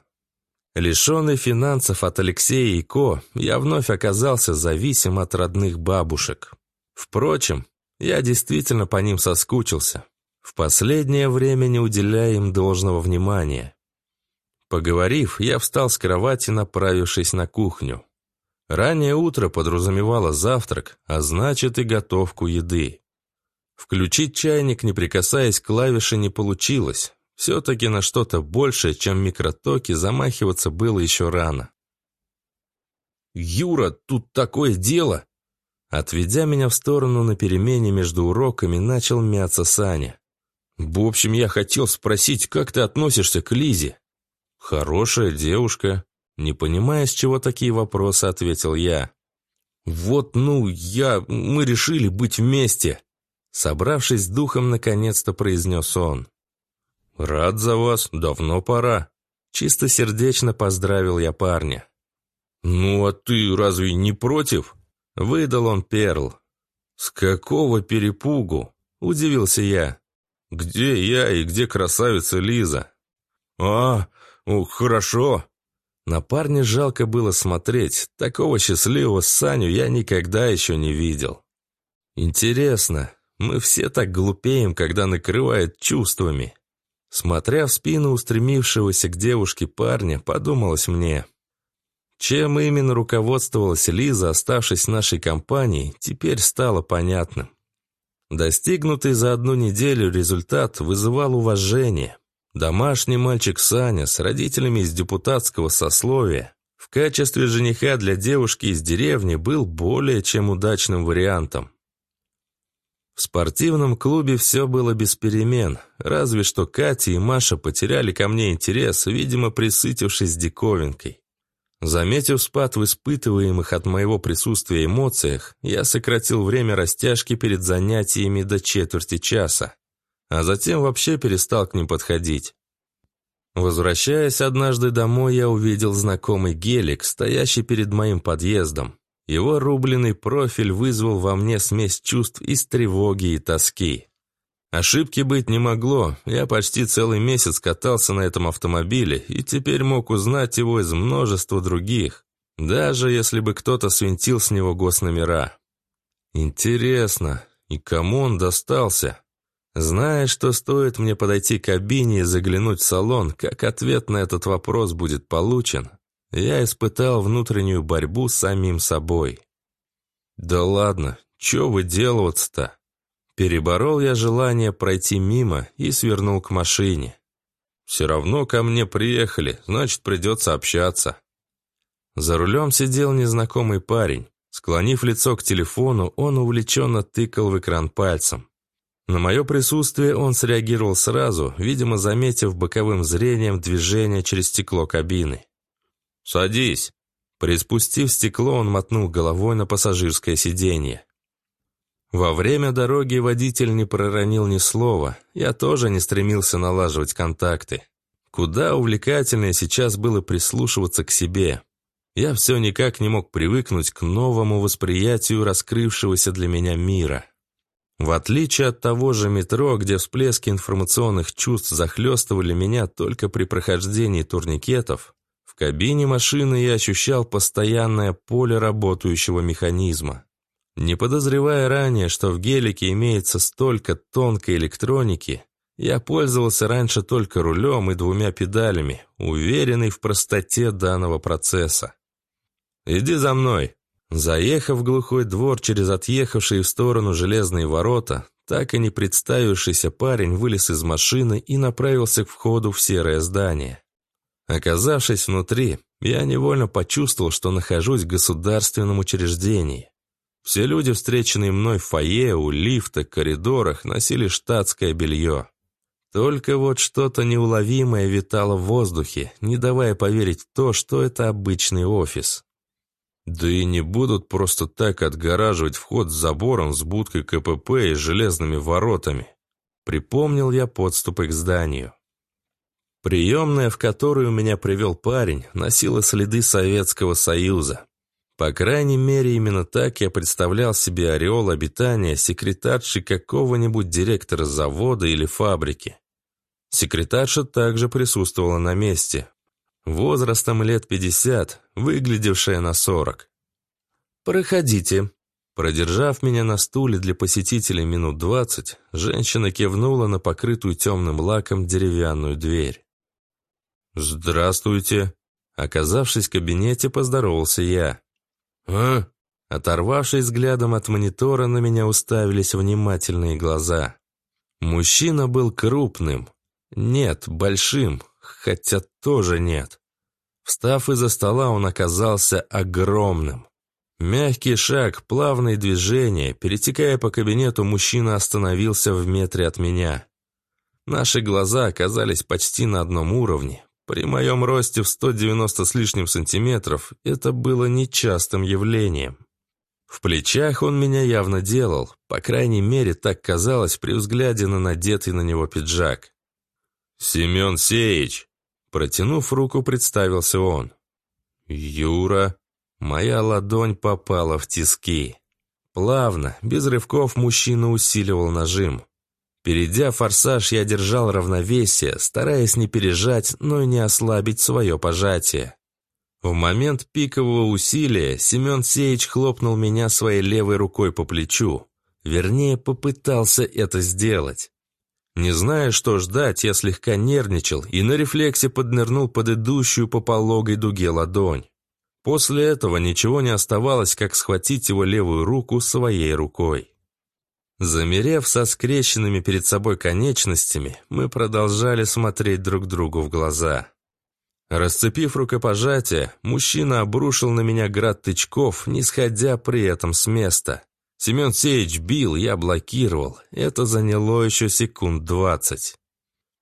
Лишенный финансов от Алексея и Ко, я вновь оказался зависим от родных бабушек. Впрочем, я действительно по ним соскучился. В последнее время не уделяя им должного внимания. Поговорив, я встал с кровати, направившись на кухню. Раннее утро подразумевало завтрак, а значит и готовку еды. Включить чайник, не прикасаясь к клавише, не получилось. Все-таки на что-то большее, чем микротоки, замахиваться было еще рано. «Юра, тут такое дело!» Отведя меня в сторону на перемене между уроками, начал мяться Саня. В общем, я хотел спросить, как ты относишься к Лизе?» «Хорошая девушка». Не понимая, с чего такие вопросы, ответил я. «Вот, ну, я... мы решили быть вместе!» Собравшись с духом, наконец-то произнес он. «Рад за вас, давно пора». Чисто сердечно поздравил я парня. «Ну а ты разве не против?» Выдал он перл. «С какого перепугу?» Удивился я. Где я и где красавица Лиза? А, ух, хорошо. На парня жалко было смотреть. Такого счастливого Саню я никогда еще не видел. Интересно, мы все так глупеем, когда накрывает чувствами. Смотря в спину устремившегося к девушке парня, подумалось мне. Чем именно руководствовалась Лиза, оставшись в нашей компании, теперь стало понятным. Достигнутый за одну неделю результат вызывал уважение. Домашний мальчик Саня с родителями из депутатского сословия в качестве жениха для девушки из деревни был более чем удачным вариантом. В спортивном клубе все было без перемен, разве что Катя и Маша потеряли ко мне интерес, видимо, присытившись диковинкой. Заметив спад в испытываемых от моего присутствия эмоциях, я сократил время растяжки перед занятиями до четверти часа, а затем вообще перестал к ним подходить. Возвращаясь однажды домой, я увидел знакомый гелик, стоящий перед моим подъездом. Его рубленый профиль вызвал во мне смесь чувств из тревоги и тоски. Ошибки быть не могло, я почти целый месяц катался на этом автомобиле и теперь мог узнать его из множества других, даже если бы кто-то свинтил с него госномера. Интересно, и кому он достался? Зная, что стоит мне подойти к кабине и заглянуть в салон, как ответ на этот вопрос будет получен, я испытал внутреннюю борьбу с самим собой. «Да ладно, чё выделываться-то?» Переборол я желание пройти мимо и свернул к машине. «Все равно ко мне приехали, значит, придется общаться». За рулем сидел незнакомый парень. Склонив лицо к телефону, он увлеченно тыкал в экран пальцем. На мое присутствие он среагировал сразу, видимо, заметив боковым зрением движение через стекло кабины. «Садись!» Приспустив стекло, он мотнул головой на пассажирское сиденье. Во время дороги водитель не проронил ни слова, я тоже не стремился налаживать контакты. Куда увлекательнее сейчас было прислушиваться к себе. Я все никак не мог привыкнуть к новому восприятию раскрывшегося для меня мира. В отличие от того же метро, где всплески информационных чувств захлестывали меня только при прохождении турникетов, в кабине машины я ощущал постоянное поле работающего механизма. Не подозревая ранее, что в гелике имеется столько тонкой электроники, я пользовался раньше только рулем и двумя педалями, уверенный в простоте данного процесса. «Иди за мной!» Заехав в глухой двор через отъехавшие в сторону железные ворота, так и не представившийся парень вылез из машины и направился к входу в серое здание. Оказавшись внутри, я невольно почувствовал, что нахожусь в государственном учреждении. Все люди, встреченные мной в фойе, у лифта, коридорах, носили штатское белье. Только вот что-то неуловимое витало в воздухе, не давая поверить в то, что это обычный офис. Да и не будут просто так отгораживать вход с забором с будкой КПП и железными воротами. Припомнил я подступы к зданию. Приемная, в которую меня привел парень, носила следы Советского Союза. По крайней мере, именно так я представлял себе ореол обитания секретарши какого-нибудь директора завода или фабрики. Секретарша также присутствовала на месте, возрастом лет 50, выглядевшая на 40. «Проходите». Продержав меня на стуле для посетителей минут 20, женщина кивнула на покрытую темным лаком деревянную дверь. «Здравствуйте!» Оказавшись в кабинете, поздоровался я. «А?» Оторвавшись взглядом от монитора, на меня уставились внимательные глаза. Мужчина был крупным. Нет, большим, хотя тоже нет. Встав из-за стола, он оказался огромным. Мягкий шаг, плавные движения. Перетекая по кабинету, мужчина остановился в метре от меня. Наши глаза оказались почти на одном уровне. При моем росте в 190 с лишним сантиметров это было нечастым явлением. В плечах он меня явно делал, по крайней мере, так казалось при взгляде на надетый на него пиджак. «Семен Сеич!» Протянув руку, представился он. «Юра!» Моя ладонь попала в тиски. Плавно, без рывков, мужчина усиливал нажим. Перейдя форсаж, я держал равновесие, стараясь не пережать, но и не ослабить свое пожатие. В момент пикового усилия Семен Сеич хлопнул меня своей левой рукой по плечу. Вернее, попытался это сделать. Не зная, что ждать, я слегка нервничал и на рефлексе поднырнул под идущую по пологой дуге ладонь. После этого ничего не оставалось, как схватить его левую руку своей рукой. Замерев со скрещенными перед собой конечностями, мы продолжали смотреть друг другу в глаза. Расцепив рукопожатие, мужчина обрушил на меня град тычков, не сходя при этом с места. Семен Сеич бил, я блокировал. Это заняло еще секунд двадцать.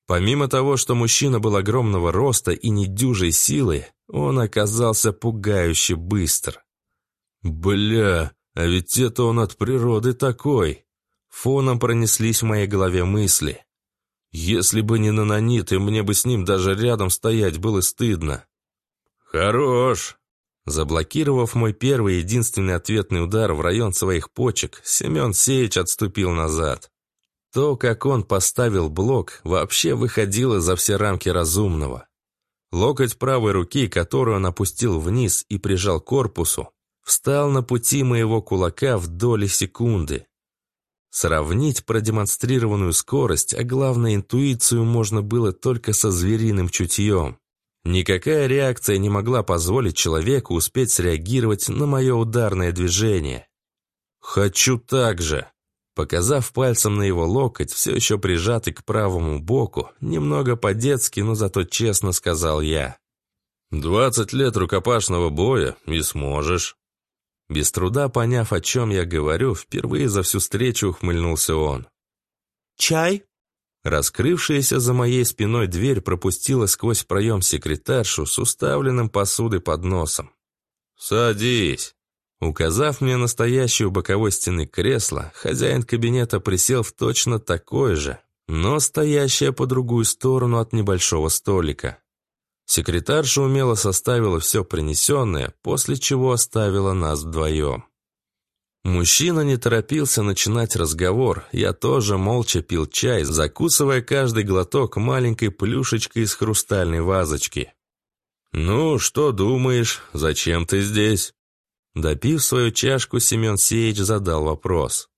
Помимо того, что мужчина был огромного роста и недюжей силы, он оказался пугающе быстр. «Бля, а ведь это он от природы такой!» Фоном пронеслись в моей голове мысли. Если бы не нанонит, и мне бы с ним даже рядом стоять было стыдно. «Хорош!» Заблокировав мой первый единственный ответный удар в район своих почек, Семен Сеич отступил назад. То, как он поставил блок, вообще выходило за все рамки разумного. Локоть правой руки, которую он опустил вниз и прижал корпусу, встал на пути моего кулака в доли секунды. Сравнить продемонстрированную скорость, а главное интуицию можно было только со звериным чутьем. Никакая реакция не могла позволить человеку успеть среагировать на мое ударное движение. «Хочу так же!» Показав пальцем на его локоть, все еще прижатый к правому боку, немного по-детски, но зато честно сказал я. «Двадцать лет рукопашного боя, и сможешь». Без труда поняв, о чем я говорю, впервые за всю встречу ухмыльнулся он. «Чай?» Раскрывшаяся за моей спиной дверь пропустила сквозь проем секретаршу с уставленным посудой под носом. «Садись!» Указав мне настоящую боковой стены кресло, хозяин кабинета присел в точно такое же, но стоящее по другую сторону от небольшого столика. Секретарша умело составила все принесенное, после чего оставила нас вдвоем. Мужчина не торопился начинать разговор, я тоже молча пил чай, закусывая каждый глоток маленькой плюшечкой из хрустальной вазочки. «Ну, что думаешь? Зачем ты здесь?» Допив свою чашку, Семен Сеич задал вопрос.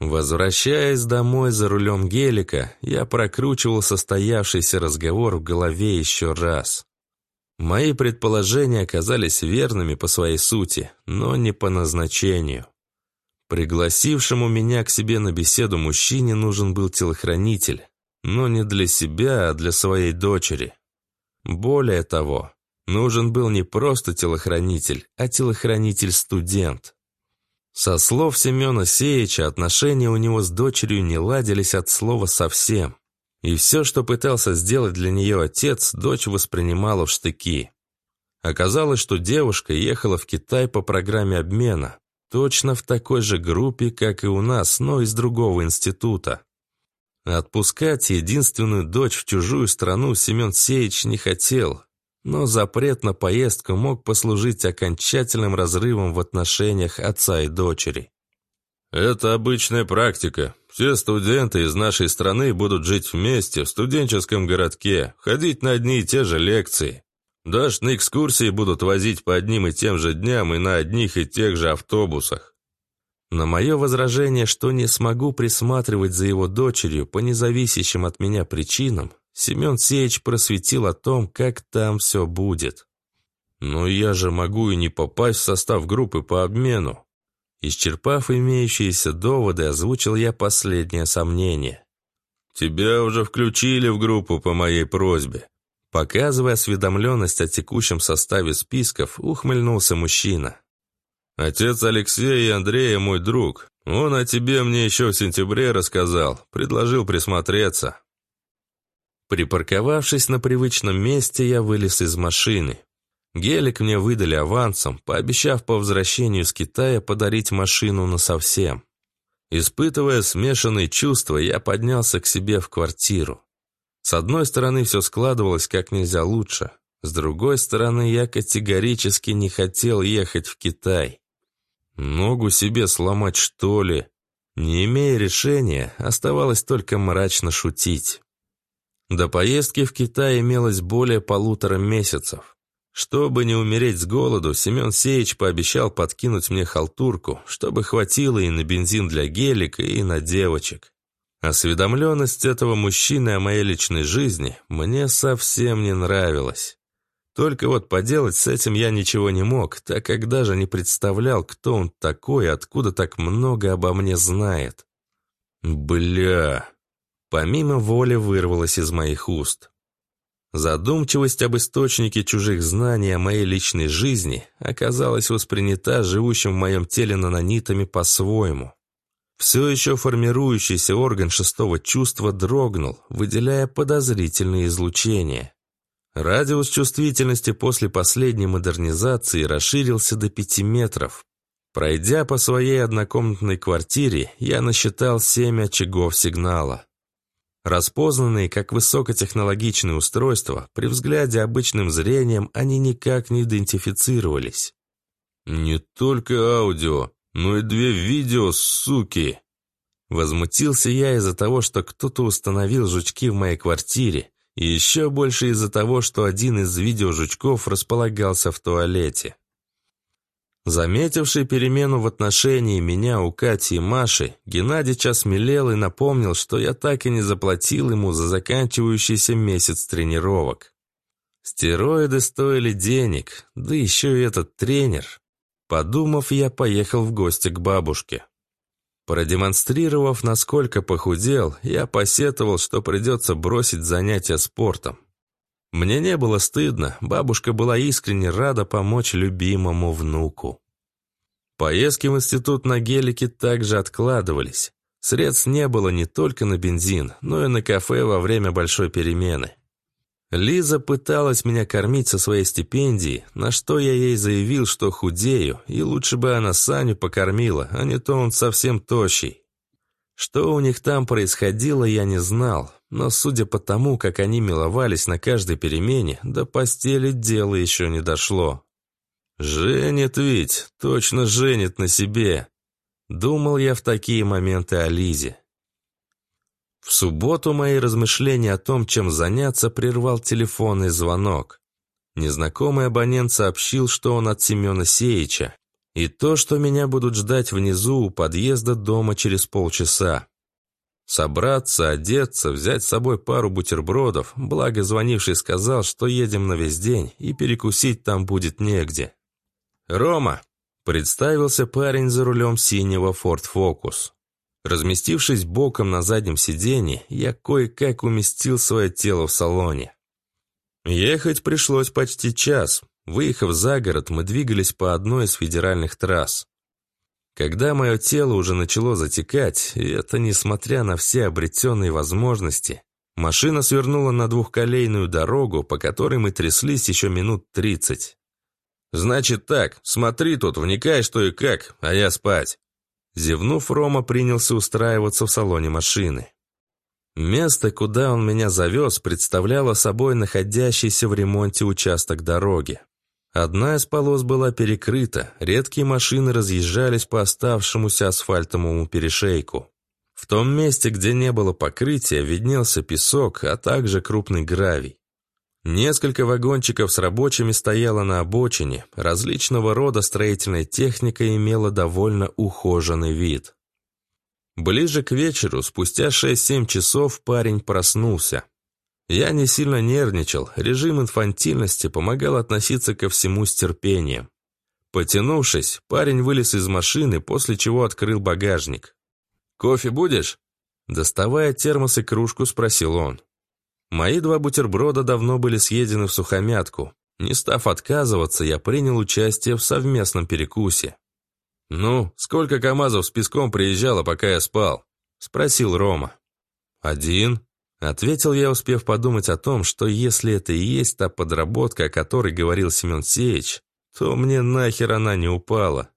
Возвращаясь домой за рулем гелика, я прокручивал состоявшийся разговор в голове еще раз. Мои предположения оказались верными по своей сути, но не по назначению. Пригласившему меня к себе на беседу мужчине нужен был телохранитель, но не для себя, а для своей дочери. Более того, нужен был не просто телохранитель, а телохранитель-студент. Со слов Семена Сеича, отношения у него с дочерью не ладились от слова совсем. И все, что пытался сделать для нее отец, дочь воспринимала в штыки. Оказалось, что девушка ехала в Китай по программе обмена, точно в такой же группе, как и у нас, но из другого института. Отпускать единственную дочь в чужую страну Семен Сеич не хотел, но запрет на поездку мог послужить окончательным разрывом в отношениях отца и дочери. «Это обычная практика. Все студенты из нашей страны будут жить вместе в студенческом городке, ходить на одни и те же лекции. Даже на экскурсии будут возить по одним и тем же дням и на одних и тех же автобусах». На мое возражение, что не смогу присматривать за его дочерью по независящим от меня причинам, Семен Сеич просветил о том, как там все будет. «Но я же могу и не попасть в состав группы по обмену». Исчерпав имеющиеся доводы, озвучил я последнее сомнение. «Тебя уже включили в группу по моей просьбе». Показывая осведомленность о текущем составе списков, ухмыльнулся мужчина. «Отец Алексея и Андрея мой друг. Он о тебе мне еще в сентябре рассказал, предложил присмотреться. Припарковавшись на привычном месте, я вылез из машины. Гелик мне выдали авансом, пообещав по возвращению с Китая подарить машину насовсем. Испытывая смешанные чувства, я поднялся к себе в квартиру. С одной стороны, все складывалось как нельзя лучше. С другой стороны, я категорически не хотел ехать в Китай. Ногу себе сломать, что ли? Не имея решения, оставалось только мрачно шутить. До поездки в Китай имелось более полутора месяцев. Чтобы не умереть с голоду, Семен Сеич пообещал подкинуть мне халтурку, чтобы хватило и на бензин для гелика, и на девочек. Осведомленность этого мужчины о моей личной жизни мне совсем не нравилась. Только вот поделать с этим я ничего не мог, так как даже не представлял, кто он такой и откуда так много обо мне знает. «Бля!» помимо воли вырвалось из моих уст. Задумчивость об источнике чужих знаний о моей личной жизни оказалась воспринята живущим в моем теле нанонитами по-своему. Все еще формирующийся орган шестого чувства дрогнул, выделяя подозрительные излучения. Радиус чувствительности после последней модернизации расширился до 5 метров. Пройдя по своей однокомнатной квартире, я насчитал семь очагов сигнала. Распознанные как высокотехнологичные устройства, при взгляде обычным зрением они никак не идентифицировались. «Не только аудио, но и две видео, суки!» Возмутился я из-за того, что кто-то установил жучки в моей квартире, и еще больше из-за того, что один из видео жучков располагался в туалете. Заметивший перемену в отношении меня у Кати и Маши, Геннадий час часмелел и напомнил, что я так и не заплатил ему за заканчивающийся месяц тренировок. Стероиды стоили денег, да еще и этот тренер. Подумав, я поехал в гости к бабушке. Продемонстрировав, насколько похудел, я посетовал, что придется бросить занятия спортом. Мне не было стыдно, бабушка была искренне рада помочь любимому внуку. Поездки в институт на гелике также откладывались. Средств не было не только на бензин, но и на кафе во время большой перемены. Лиза пыталась меня кормить со своей стипендии, на что я ей заявил, что худею, и лучше бы она Саню покормила, а не то он совсем тощий. Что у них там происходило, я не знал, но судя по тому, как они миловались на каждой перемене, до постели дело еще не дошло. «Женит ведь, точно женит на себе!» Думал я в такие моменты о Лизе. В субботу мои размышления о том, чем заняться, прервал телефонный звонок. Незнакомый абонент сообщил, что он от Семена Сеича, и то, что меня будут ждать внизу у подъезда дома через полчаса. Собраться, одеться, взять с собой пару бутербродов, благо звонивший сказал, что едем на весь день, и перекусить там будет негде. «Рома!» – представился парень за рулем синего Форд Фокус. Разместившись боком на заднем сиденье, я кое-как уместил свое тело в салоне. Ехать пришлось почти час, Выехав за город, мы двигались по одной из федеральных трасс. Когда мое тело уже начало затекать, и это несмотря на все обретенные возможности, машина свернула на двухколейную дорогу, по которой мы тряслись еще минут тридцать. «Значит так, смотри тут, вникай что и как, а я спать». Зевнув, Рома принялся устраиваться в салоне машины. Место, куда он меня завез, представляло собой находящийся в ремонте участок дороги. Одна из полос была перекрыта, редкие машины разъезжались по оставшемуся асфальтовому перешейку. В том месте, где не было покрытия, виднелся песок, а также крупный гравий. Несколько вагончиков с рабочими стояло на обочине, различного рода строительная техника имела довольно ухоженный вид. Ближе к вечеру, спустя 6-7 часов, парень проснулся. Я не сильно нервничал, режим инфантильности помогал относиться ко всему с терпением. Потянувшись, парень вылез из машины, после чего открыл багажник. «Кофе будешь?» Доставая термос и кружку, спросил он. Мои два бутерброда давно были съедены в сухомятку. Не став отказываться, я принял участие в совместном перекусе. «Ну, сколько КАМАЗов с песком приезжало, пока я спал?» – спросил Рома. «Один», Ответил я, успев подумать о том, что если это и есть та подработка, о которой говорил Семен Сеевич, то мне нахер она не упала.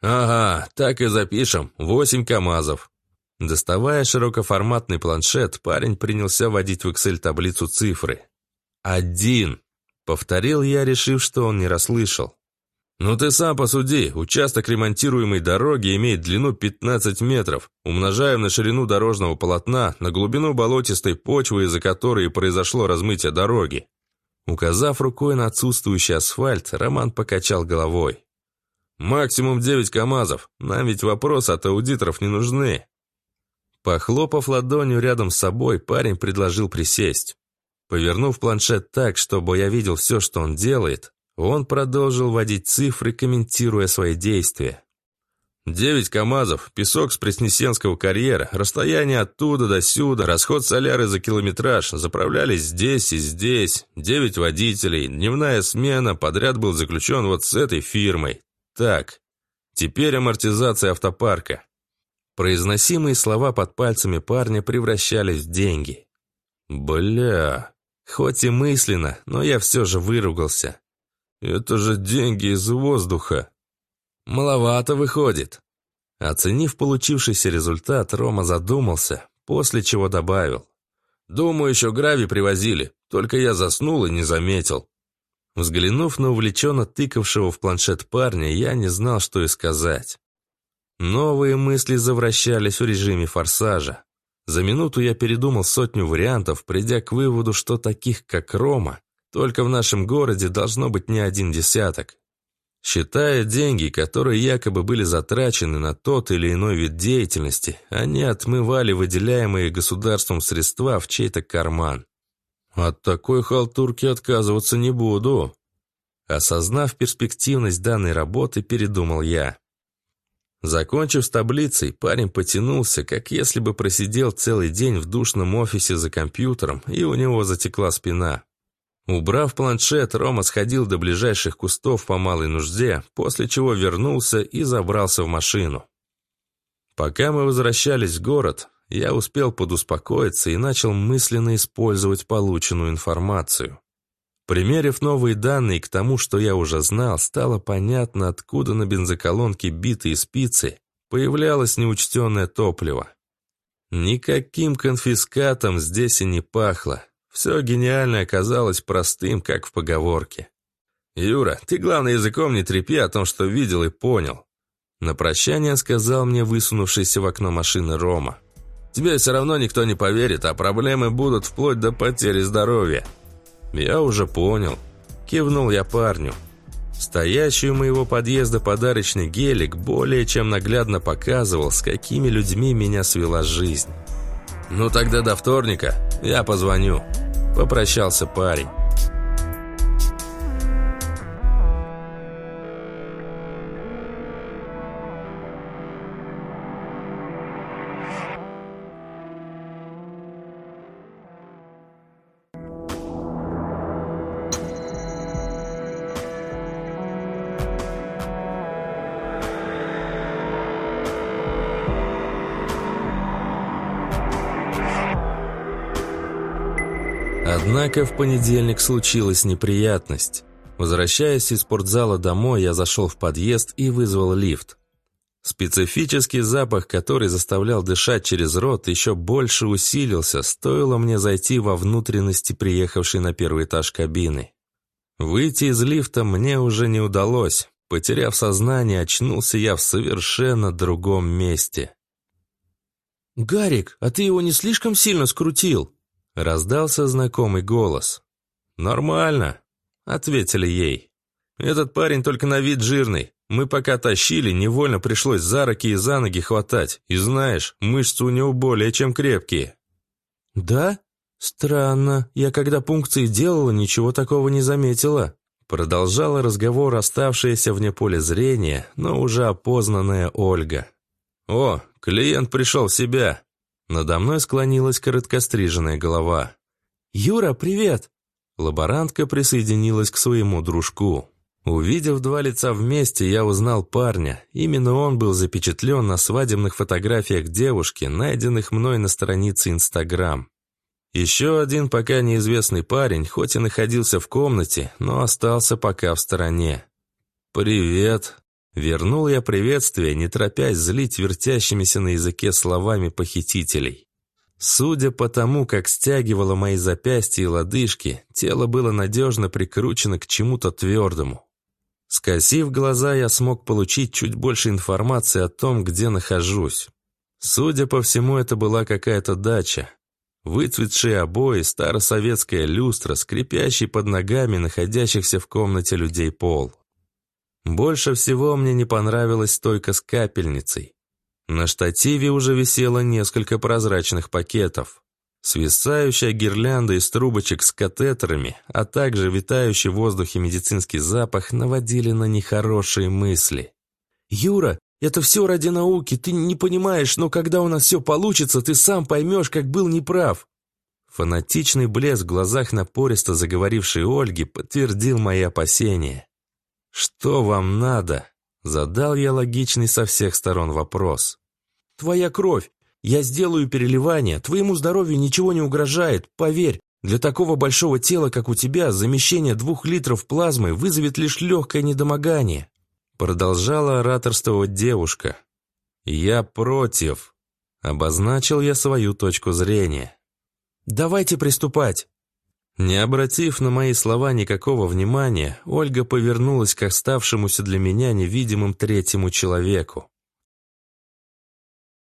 «Ага, так и запишем. Восемь КАМАЗов». Доставая широкоформатный планшет, парень принялся вводить в Excel таблицу цифры. «Один!» — повторил я, решив, что он не расслышал. Ну ты сам посуди, участок ремонтируемой дороги имеет длину 15 метров. Умножаем на ширину дорожного полотна, на глубину болотистой почвы, из-за которой произошло размытие дороги. Указав рукой на отсутствующий асфальт, Роман покачал головой. «Максимум 9 КАМАЗов. Нам ведь вопросы от аудиторов не нужны». Похлопав ладонью рядом с собой, парень предложил присесть. Повернув планшет так, чтобы я видел все, что он делает, он продолжил вводить цифры, комментируя свои действия. «Девять КАМАЗов, песок с Преснесенского карьера, расстояние оттуда до сюда, расход соляры за километраж, заправлялись здесь и здесь, девять водителей, дневная смена, подряд был заключен вот с этой фирмой. Так, теперь амортизация автопарка». Произносимые слова под пальцами парня превращались в деньги. «Бля...» Хоть и мысленно, но я все же выругался. Это же деньги из воздуха. Маловато выходит. Оценив получившийся результат, Рома задумался, после чего добавил. «Думаю, еще грави привозили, только я заснул и не заметил». Взглянув на увлеченно тыкавшего в планшет парня, я не знал, что и сказать. Новые мысли завращались в режиме форсажа. За минуту я передумал сотню вариантов, придя к выводу, что таких, как Рома, только в нашем городе должно быть не один десяток. Считая деньги, которые якобы были затрачены на тот или иной вид деятельности, они отмывали выделяемые государством средства в чей-то карман. «От такой халтурки отказываться не буду», Осознав перспективность данной работы, передумал я. Закончив с таблицей, парень потянулся, как если бы просидел целый день в душном офисе за компьютером, и у него затекла спина. Убрав планшет, Рома сходил до ближайших кустов по малой нужде, после чего вернулся и забрался в машину. Пока мы возвращались в город, я успел подуспокоиться и начал мысленно использовать полученную информацию. Примерив новые данные к тому, что я уже знал, стало понятно, откуда на бензоколонке битые спицы появлялось неучтенное топливо. Никаким конфискатом здесь и не пахло. Все гениальное оказалось простым, как в поговорке. «Юра, ты, главное, языком не трепи о том, что видел и понял». На прощание сказал мне высунувшийся в окно машины Рома. «Тебе все равно никто не поверит, а проблемы будут вплоть до потери здоровья». «Я уже понял». Кивнул я парню. Стоящий у моего подъезда подарочный гелик более чем наглядно показывал, с какими людьми меня свела жизнь. «Ну тогда до вторника я позвоню». Попрощался парень. Однако в понедельник случилась неприятность. Возвращаясь из спортзала домой, я зашел в подъезд и вызвал лифт. Специфический запах, который заставлял дышать через рот, еще больше усилился, стоило мне зайти во внутренности приехавшей на первый этаж кабины. Выйти из лифта мне уже не удалось. Потеряв сознание, очнулся я в совершенно другом месте. «Гарик, а ты его не слишком сильно скрутил?» Раздался знакомый голос. «Нормально», — ответили ей. «Этот парень только на вид жирный. Мы пока тащили, невольно пришлось за руки и за ноги хватать. И знаешь, мышцы у него более чем крепкие». «Да? Странно. Я когда пункции делала, ничего такого не заметила». Продолжала разговор оставшаяся вне поля зрения, но уже опознанная Ольга. «О, клиент пришел в себя. Надо мной склонилась короткостриженная голова. «Юра, привет!» Лаборантка присоединилась к своему дружку. Увидев два лица вместе, я узнал парня. Именно он был запечатлен на свадебных фотографиях девушки, найденных мной на странице Инстаграм. Еще один пока неизвестный парень, хоть и находился в комнате, но остался пока в стороне. «Привет», Вернул я приветствие, не торопясь злить вертящимися на языке словами похитителей. Судя по тому, как стягивало мои запястья и лодыжки, тело было надежно прикручено к чему-то твердому. Скосив глаза, я смог получить чуть больше информации о том, где нахожусь. Судя по всему, это была какая-то дача. Выцветшие обои, старосоветская люстра, скрипящий под ногами находящихся в комнате людей пол. Больше всего мне не понравилось только с капельницей. На штативе уже висело несколько прозрачных пакетов. Свисающая гирлянда из трубочек с катетерами, а также витающий в воздухе медицинский запах наводили на нехорошие мысли. «Юра, это все ради науки, ты не понимаешь, но когда у нас все получится, ты сам поймешь, как был неправ». Фанатичный блеск в глазах напористо заговорившей Ольги подтвердил мои опасения. «Что вам надо?» Задал я логичный со всех сторон вопрос. «Твоя кровь! Я сделаю переливание, твоему здоровью ничего не угрожает, поверь, для такого большого тела, как у тебя, замещение двух литров плазмы вызовет лишь легкое недомогание», продолжала ораторствовать девушка. «Я против», обозначил я свою точку зрения. «Давайте приступать», не обратив на мои слова никакого внимания, Ольга повернулась к оставшемуся для меня невидимым третьему человеку.